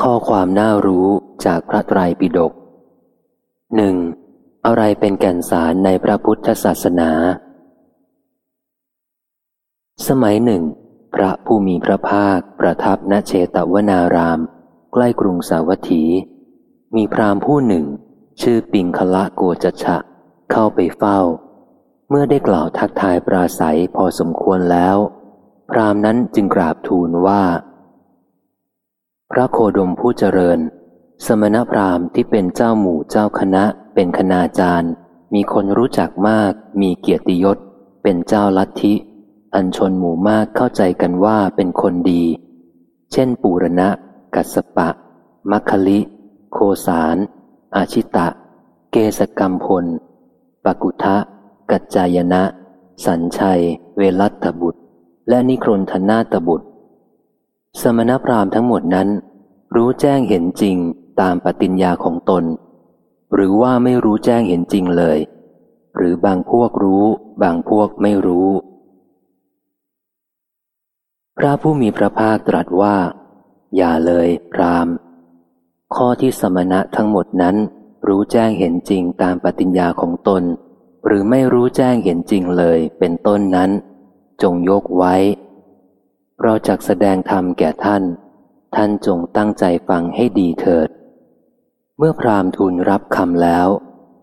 ข้อความน่ารู้จากพระไตรปิฎกหนึ่งอะไรเป็นแก่นสารในพระพุทธศาสนา สมัยหนึ่ง พระผู้มีพระภาคประทับณเชตวนาราม ใกล้กรุงสาวัตถี มีพราหมณ์ผู้หนึ่ง ชื่อปิงคละโกจชะ เข้าไปเฝ้า เมื่อได้กล่าวทักทายปราศัยพอสมควรแล้ว พราหมณ์นั้นจึงกราบทูลว่า พระโคดมผู้เจริญ สมณพราหมณ์ที่เป็นเจ้าหมู่เจ้าคณะ เป็นคณาจารย์ มีคนรู้จักมาก มีเกียรติยศ เป็นเจ้าลัทธิ อันชนหมู่มากเข้าใจกันว่าเป็นคนดี เช่น ปูรณะ กัสปะ มัคคลิ โคสารอาชิตะ เกสกรรมพล ปกุทะ กัจจายนะ สัญชัย เวลัตบุตร และนิครนธนาตบุตร สมณพราหมณ์ทั้งหมดนั้น รู้แจ้งเห็นจริงตามปฏิญญาของตน หรือว่าไม่รู้แจ้งเห็นจริงเลย หรือบางพวกรู้ บางพวกไม่รู้ พระผู้มีพระภาคตรัสว่า อย่าเลยพรามข้อที่สมณะทั้งหมดนั้น รู้แจ้งเห็นจริงตามปฏิญญาของตน หรือไม่รู้แจ้งเห็นจริงเลยเป็นต้นนั้น จงยกไว้ เราจักแสดงธรรมแก่ท่าน ท่านจงตั้งใจฟังให้ดีเถิด เมื่อพราหมณ์ทูลรับคำแล้ว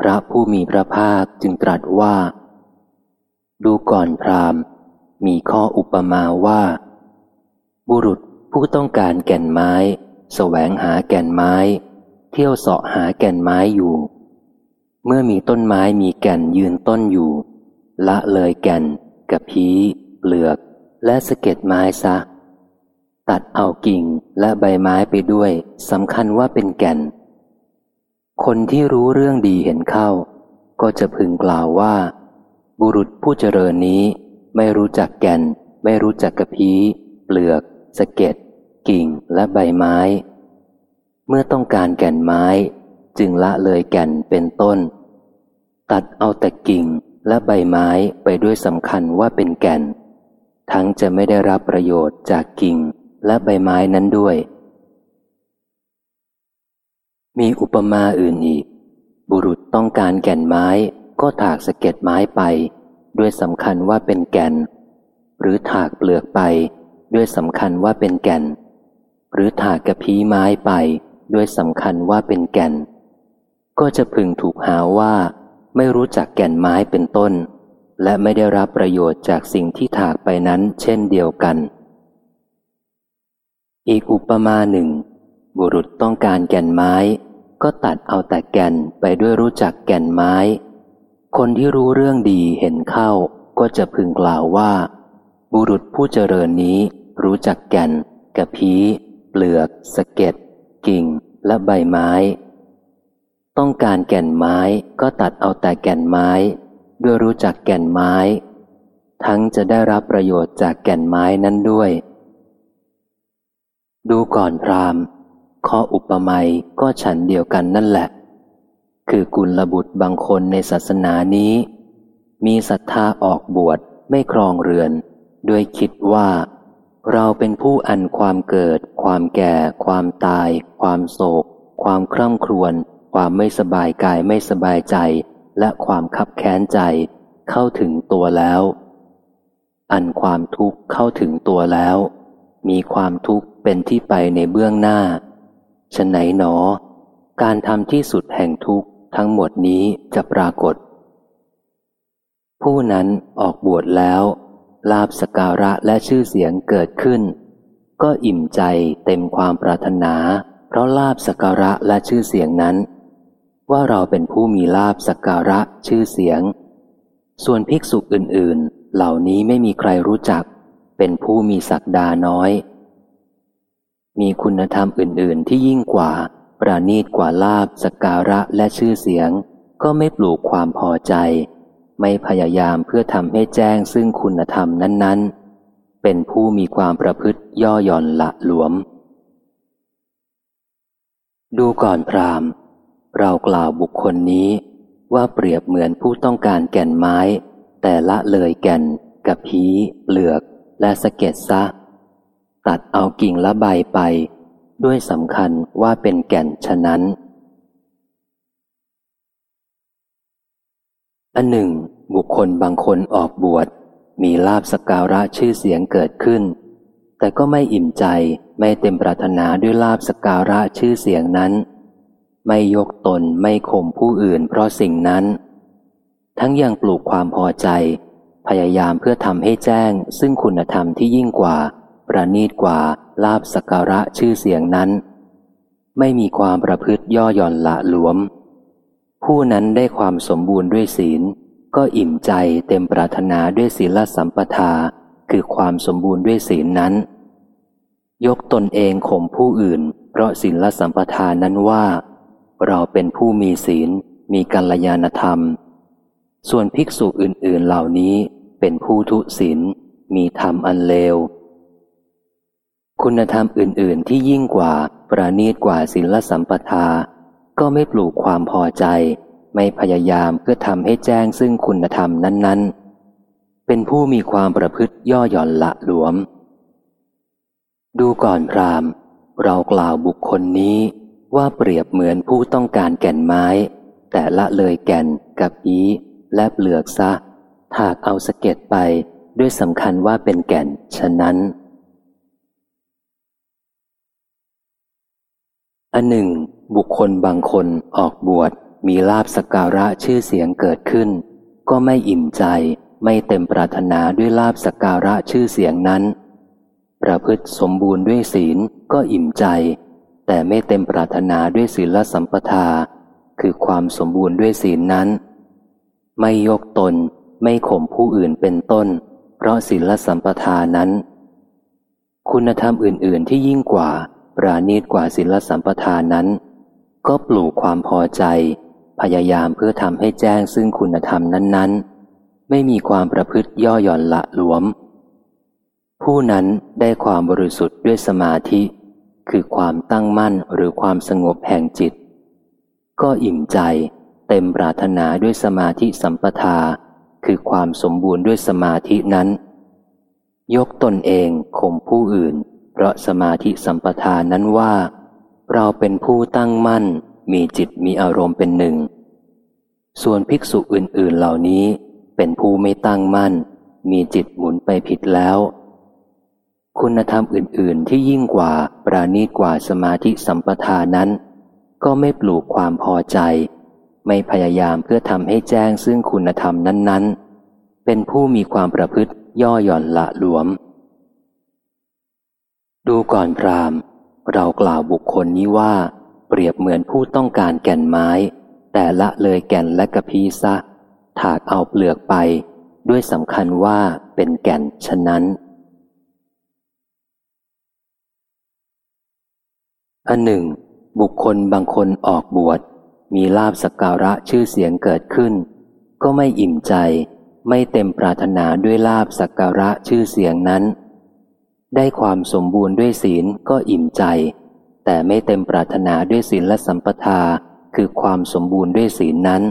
พระผู้มีพระภาคจึงตรัสว่า ดูก่อนพราหมณ์ มีข้ออุปมาว่า บุรุษผู้ต้องการแก่นไม้สแสวงหาแก่นไม้ เที่ยวเสาะหาแก่นไม้อยู่ เมื่อมีต้นไม้มีแก่นยืนต้นอยู่ ละเลยแก่นกระพีเปลือก และสะเก็ดไม้ซะ ตัดเอากิ่งและใบไม้ไปด้วยสำคัญว่าเป็นแก่น คนที่รู้เรื่องดีเห็นเข้า ก็จะพึงกล่าวว่า บุรุษผู้เจริญนี้ ไม่รู้จักแก่น ไม่รู้จักกระพี้เปลือกสะเก็ดกิ่งและใบไม้ เมื่อต้องการแก่นไม้ จึงละเลยแก่นเป็นต้น ตัดเอาแต่กิ่งและใบไม้ไปด้วยสำคัญว่าเป็นแก่น ทั้งจะไม่ได้รับประโยชน์จากกิ่งและใบไม้นั้นด้วย มีอุปมาอื่นอีก บุรุษต้องการแก่นไม้ก็ถากสะเก็ดไม้ไป ด้วยสำคัญว่าเป็นแก่น หรือถากเปลือกไป ด้วยสำคัญว่าเป็นแก่น หรือถากกระพี้ไม้ไป ด้วยสำคัญว่าเป็นแก่น ก็จะพึงถูกหาว่า ไม่รู้จักแก่นไม้เป็นต้น และไม่ได้รับประโยชน์จากสิ่งที่ถากไปนั้นเช่นเดียวกัน อีกอุปมาหนึ่ง บุรุษต้องการแก่นไม้ ก็ตัดเอาแต่แก่นไปด้วยรู้จักแก่นไม้ คนที่รู้เรื่องดีเห็นเข้า ก็จะพึงกล่าวว่า บุรุษผู้เจริญนี้รู้จักแก่นกระพี้เปลือก สะเก็ด กิ่ง และใบไม้ ต้องการแก่นไม้ก็ตัดเอาแต่แก่นไม้ ด้วยรู้จักแก่นไม้ ทั้งจะได้รับประโยชน์จากแก่นไม้นั้นด้วย ดูก่อนพรามข้ออุปมาก็ฉันเดียวกันนั่นแหละ คือกุลบุตรบางคนในศาสนานี้ มีศรัทธาออกบวชไม่ครองเรือน ด้วยคิดว่า เราเป็นผู้อันความเกิด ความแก่ ความตาย ความโศก ความคร่ำครวญ ความไม่สบายกายไม่สบายใจ และความคับแค้นใจเข้าถึงตัวแล้ว อันความทุกข์เข้าถึงตัวแล้ว มีความทุกข์เป็นที่ไปในเบื้องหน้าฉะไหนหนอ การทำที่สุดแห่งทุกข์ทั้งหมดนี้จะปรากฏ ผู้นั้นออกบวชแล้ว ลาบสการะและชื่อเสียงเกิดขึ้น ก็อิ่มใจเต็มความปรารถนา เพราะลาบสการะและชื่อเสียงนั้น ว่าเราเป็นผู้มีลาบสักการะชื่อเสียง ส่วนภิกษุอื่น ๆ เหล่านี้ไม่มีใครรู้จัก เป็นผู้มีศักดาน้อย มีคุณธรรมอื่น ๆ ที่ยิ่งกว่า ประณีตกว่าลาบสักการะและชื่อเสียง ก็ไม่ปลูกความพอใจ ไม่พยายามเพื่อทำให้แจ้งซึ่งคุณธรรมนั้น ๆ เป็นผู้มีความประพฤติย่อหย่อนละหลวม ดูก่อนพราม เรากล่าวบุคคลนี้ว่าเปรียบเหมือนผู้ต้องการแก่นไม้ แต่ละเลยแก่นกับพีเปลือกและสะเก็ดซะ ตัดเอากิ่งละใบไป ด้วยสำคัญว่าเป็นแก่นฉะนั้น อันหนึ่ง บุคคลบางคนออกบวช มีลาบสการะชื่อเสียงเกิดขึ้น แต่ก็ไม่อิ่มใจไม่เต็มปรารถนาด้วยลาบสการะชื่อเสียงนั้น ไม่ยกตนไม่ข่มผู้อื่นเพราะสิ่งนั้น ทั้งยังปลูกความพอใจ พยายามเพื่อทำให้แจ้ง ซึ่งคุณธรรมที่ยิ่งกว่า ประณีตกว่าลาบสการะชื่อเสียงนั้น ไม่มีความประพฤติย่อหย่อนละหลวม ผู้นั้นได้ความสมบูรณ์ด้วยศีล ก็อิ่มใจเต็มปรารถนาด้วยศีลสัมปทา คือความสมบูรณ์ด้วยศีลนั้น ยกตนเองข่มผู้อื่น เพราะศีลสัมปทานั้นว่า เราเป็นผู้มีศีล มีกัลยาณธรรม ส่วนภิกษุอื่น ๆ เหล่านี้เป็นผู้ทุศีล มีธรรมอันเลว คุณธรรมอื่น ๆ ที่ยิ่งกว่าประณีตกว่าศีลสัมปทา ก็ไม่ปลูกความพอใจ ไม่พยายามเพื่อทำให้แจ้งซึ่งคุณธรรมนั้น ๆ เป็นผู้มีความประพฤติย่อหย่อนละหลวม ดูก่อนพรามเรากล่าวบุคคลนี้ ว่าเปรียบเหมือนผู้ต้องการแก่นไม้ แต่ละเลยแก่นกับอีและเปลือกซะ ถากเอาสะเก็ดไปด้วยสำคัญว่าเป็นแก่นฉะนั้น อันหนึ่ง บุคคลบางคนออกบวชมีลาบสการะชื่อเสียงเกิดขึ้น ก็ไม่อิ่มใจไม่เต็มปรารถนาด้วยลาบสการะชื่อเสียงนั้น ประพฤติสมบูรณ์ด้วยศีลก็อิ่มใจ แต่ไม่เต็มปรารถนาด้วยศีลสัมปทา คือความสมบูรณ์ด้วยศีลนั้น ไม่ยกตนไม่ข่มผู้อื่นเป็นต้น เพราะศีลสัมปทานั้น คุณธรรมอื่น ๆ ที่ยิ่งกว่าปราณีตกว่าศีลสัมปทานั้น ก็ปลูกความพอใจ พยายามเพื่อทำให้แจ้งซึ่งคุณธรรมนั้น ๆ ไม่มีความประพฤติย่อหย่อนละหลวม ผู้นั้นได้ความบริสุทธิ์ด้วยสมาธิ คือความตั้งมั่นหรือความสงบแห่งจิต ก็อิ่มใจเต็มปรารถนาด้วยสมาธิสัมปทา คือความสมบูรณ์ด้วยสมาธินั้น ยกตนเองข่มผู้อื่น เพราะสมาธิสัมปทานนั้นว่า เราเป็นผู้ตั้งมั่น มีจิตมีอารมณ์เป็นหนึ่ง ส่วนภิกษุอื่น ๆเหล่านี้เป็นผู้ไม่ตั้งมั่น มีจิตหมุนไปผิดแล้ว คุณธรรมอื่น ๆ ที่ยิ่งกว่าปราณีตกว่าสมาธิสัมปทานนั้น ก็ไม่ปลูกความพอใจ ไม่พยายามเพื่อทำให้แจ้งซึ่งคุณธรรมนั้น ๆ เป็นผู้มีความประพฤติย่อหย่อนละหลวม ดูก่อนพรามเรากล่าวบุคคลนี้ว่า เปรียบเหมือนผู้ต้องการแก่นไม้ แต่ละเลยแก่นและกระพีซะถากเอาเปลือกไป ด้วยสำคัญว่าเป็นแก่นฉะนั้น อันหนึ่ง บุคคลบางคนออกบวช มีลาบสักการะชื่อเสียงเกิดขึ้น ก็ไม่อิ่มใจ ไม่เต็มปรารถนาด้วยลาบสักการะชื่อเสียงนั้น ได้ความสมบูรณ์ด้วยศีลก็อิ่มใจ แต่ไม่เต็มปรารถนาด้วยศีลและสัมปทาคือความสมบูรณ์ด้วยศีลนั้น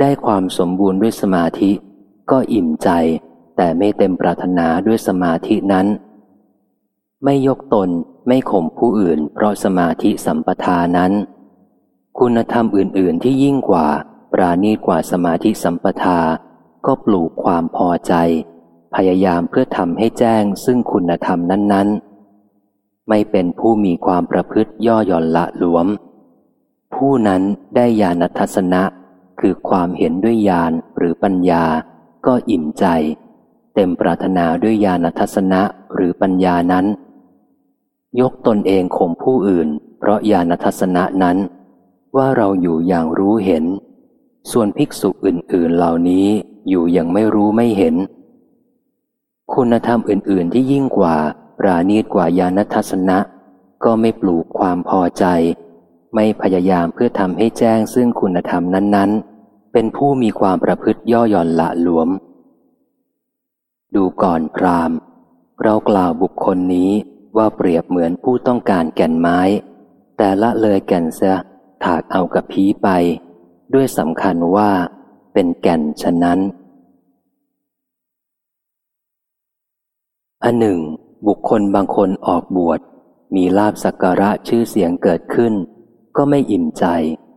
ได้ความสมบูรณ์ด้วยสมาธิ ก็อิ่มใจ แต่ไม่เต็มปรารถนาด้วยสมาธินั้น ไม่ยกตน ไม่ข่มผู้อื่น เพราะสมาธิสัมปทานั้น คุณธรรมอื่น ๆ ที่ยิ่งกว่า ปราณีกว่าสมาธิสัมปทา ก็ปลูกความพอใจ พยายามเพื่อทำให้แจ้งซึ่งคุณธรรมนั้น ๆ ไม่เป็นผู้มีความประพฤติย่อหย่อนละหลวม ผู้นั้นได้ญาณทัศนะ คือความเห็นด้วยญาณหรือปัญญา ก็อิ่มใจ เต็มปรารถนาด้วยญาณทัศนะหรือปัญญานั้น ยกตนเองข่มผู้อื่น เพราะญาณทัศนะนั้น ว่าเราอยู่อย่างรู้เห็น ส่วนภิกษุอื่น ๆ เหล่านี้อยู่อย่างไม่รู้ไม่เห็น คุณธรรมอื่น ๆ ที่ยิ่งกว่าปราณีตกว่าญาณทัศนะ ก็ไม่ปลูกความพอใจ ไม่พยายามเพื่อทำให้แจ้งซึ่งคุณธรรมนั้นๆ เป็นผู้มีความประพฤติย่อหย่อนละหลวม ดูก่อนพรามเรากล่าวบุคคลนี้ ว่าเปรียบเหมือนผู้ต้องการแก่นไม้ แต่ละเลยแก่นเสียถากเอากับผีไป ด้วยสำคัญว่าเป็นแก่นฉะนั้นอันหนึ่ง บุคคลบางคนออกบวช มีลาบสักการะชื่อเสียงเกิดขึ้น ก็ไม่อิ่มใจ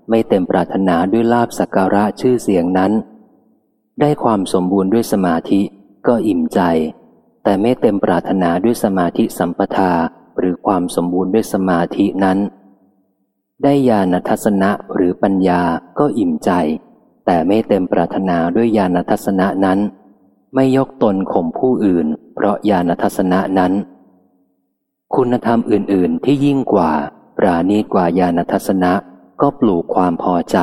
ไม่เต็มปรารถนาด้วยลาบสักการะชื่อเสียงนั้น ได้ความสมบูรณ์ด้วยสมาธิก็อิ่มใจ แต่ไม่เต็มปรารถนาด้วยสมาธิสัมปทาหรือความสมบูรณ์ด้วยสมาธินั้น ได้ญาณทัศนะหรือปัญญาก็อิ่มใจ แต่ไม่เต็มปรารถนาด้วยญาณทัศนะนั้น ไม่ยกตนข่มผู้อื่น เพราะญาณทัศนะนั้น คุณธรรมอื่น ๆ ที่ยิ่งกว่า ปราณีกว่าญาณทัศนะก็ปลูกความพอใจ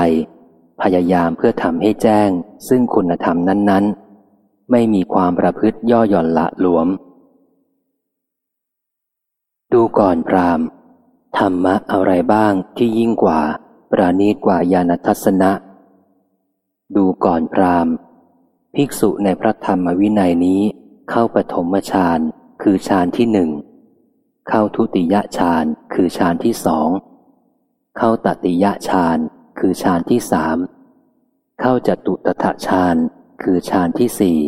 พยายามเพื่อทำให้แจ้ง ซึ่งคุณธรรมนั้น ๆ ไม่มีความประพฤติย่อหย่อนละหลวม ดูก่อนพรามธรรมะอะไรบ้างที่ยิ่งกว่า ปราณีตกว่าญาณทัศนะ ดูก่อนพรามภิกษุในพระธรรมวินัยนี้ เข้าปฐมฌานคือฌานที่หนึ่ง เข้าทุติยฌานคือฌานที่สอง เข้าตติยฌานคือฌานที่สาม เข้าจตุตถฌานคือฌานที่สี่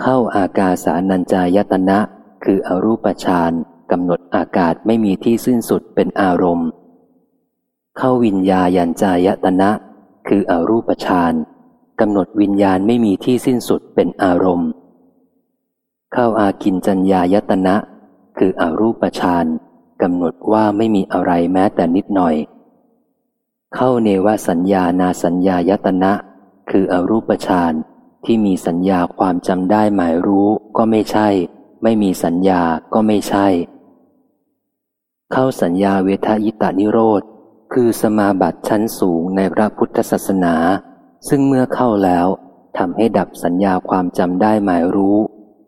เข้าอากาสานัญจายตนะ คืออรูปฌานกำหนดอากาศไม่มีที่สิ้นสุดเป็นอารมณ์ เข้าวิญญายัญจายตนะ คืออรูปฌานกำหนดวิญญาณไม่มีที่สิ้นสุดเป็นอารมณ์ เข้าอากินจัญญายตนะ คืออรูปฌานกำหนดว่าไม่มีอะไรแม้แต่นิดหน่อย เข้าเนวสัญญานาสัญญายตนะ คืออรูปฌาน ที่มีสัญญาความจำได้หมายรู้ก็ไม่ใช่ ไม่มีสัญญาก็ไม่ใช่ เข้าสัญญาเวทายตานิโรธ คือสมาบัติชั้นสูงในพระพุทธศาสนา ซึ่งเมื่อเข้าแล้วทำให้ดับสัญญาความจำได้หมายรู้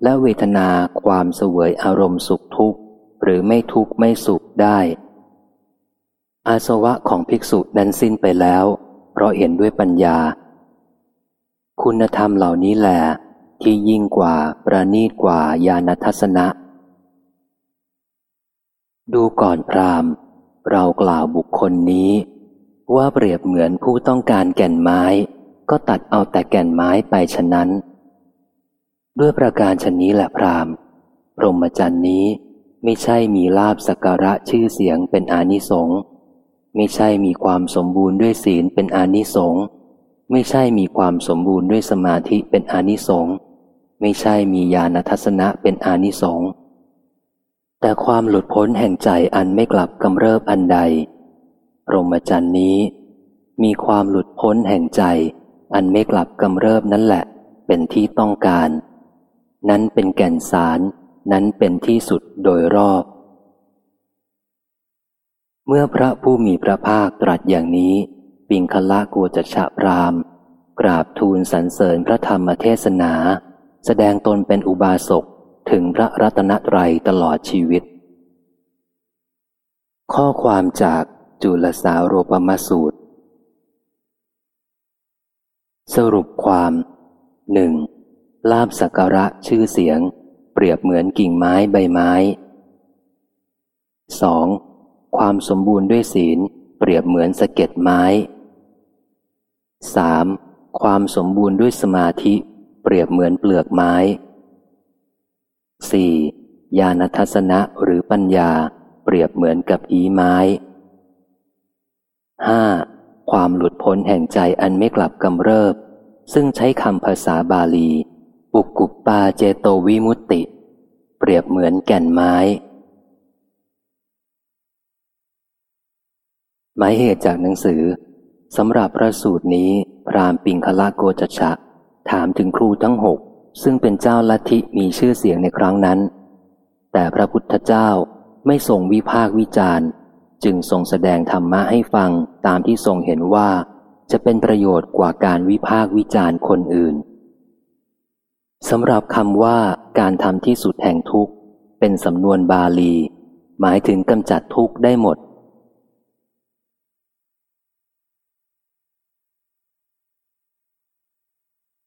และเวทนาความเสวยอารมณ์สุขทุกข์ หรือไม่ทุกข์ไม่สุขได้ อาสวะของภิกษุนั้นสิ้นไปแล้ว เพราะเห็นด้วยปัญญา คุณธรรมเหล่านี้แหละที่ยิ่งกว่าประณีตกว่าญาณทัศนะ ดูก่อนพรามเรากล่าวบุคคลนี้ ว่าเปรียบเหมือนผู้ต้องการแก่นไม้ ก็ตัดเอาแต่แก่นไม้ไปฉะนั้น ด้วยประการชนนี้แหละพรามพรหมจรรย์นี้ไม่ใช่มีลาบสักการะชื่อเสียงเป็นอานิสงส์ไม่ใช่มีความสมบูรณ์ด้วยศีลเป็นอานิสงส์ ไม่ใช่มีความสมบูรณ์ด้วยสมาธิเป็นอานิสงส์ไม่ใช่มีญาณทัศนะเป็นอานิสงส์แต่ความหลุดพ้นแห่งใจอันไม่กลับกำเริบอันใดพรหมจรรย์นี้ มีความหลุดพ้นแห่งใจ อันไม่กลับกำเริบนั่นแหละ เป็นที่ต้องการ นั้นเป็นแก่นสาร นั้นเป็นที่สุดโดยรอบ เมื่อพระผู้มีพระภาคตรัสอย่างนี้ ปิงคละกัวจัชะพรามกราบทูลสรรเสริญพระธรรมเทศนา แสดงตนเป็นอุบาสกถึงพระรัตนตรัยตลอดชีวิต ข้อความจากจุลสาโรปมสูตร สรุปความหนึ่งลาบสักระชื่อเสียง เปรียบเหมือนกิ่งไม้ใบไม้ 2. ความสมบูรณ์ด้วยศีล เปรียบเหมือนสะเก็ดไม้ 3. ความสมบูรณ์ด้วยสมาธิเปรียบเหมือนเปลือกไม้ 4. ญาณทัศนะหรือปัญญาเปรียบเหมือนกับอีไม้ 5. ความหลุดพ้นแห่งใจอันไม่กลับกำเริบ ซึ่งใช้คำภาษาบาลี ปุกกุปปาเจโตวิมุตติ เปรียบเหมือนแก่นไม้ หมายเหตุจากหนังสือ สำหรับพระสูตรนี้พรามปิงคละโกจฉะถามถึงครูทั้งหกซึ่งเป็นเจ้าลัทธิมีชื่อเสียงในครั้งนั้น แต่พระพุทธเจ้าไม่ทรงวิพากวิจารณ์ จึงทรงแสดงธรรมะให้ฟังตามที่ทรงเห็นว่า จะเป็นประโยชน์กว่าการวิพากวิจารณ์คนอื่นสำหรับคำว่าการทำที่สุดแห่งทุกข์ เป็นสำนวนบาลี หมายถึงกำจัดทุกข์ได้หมด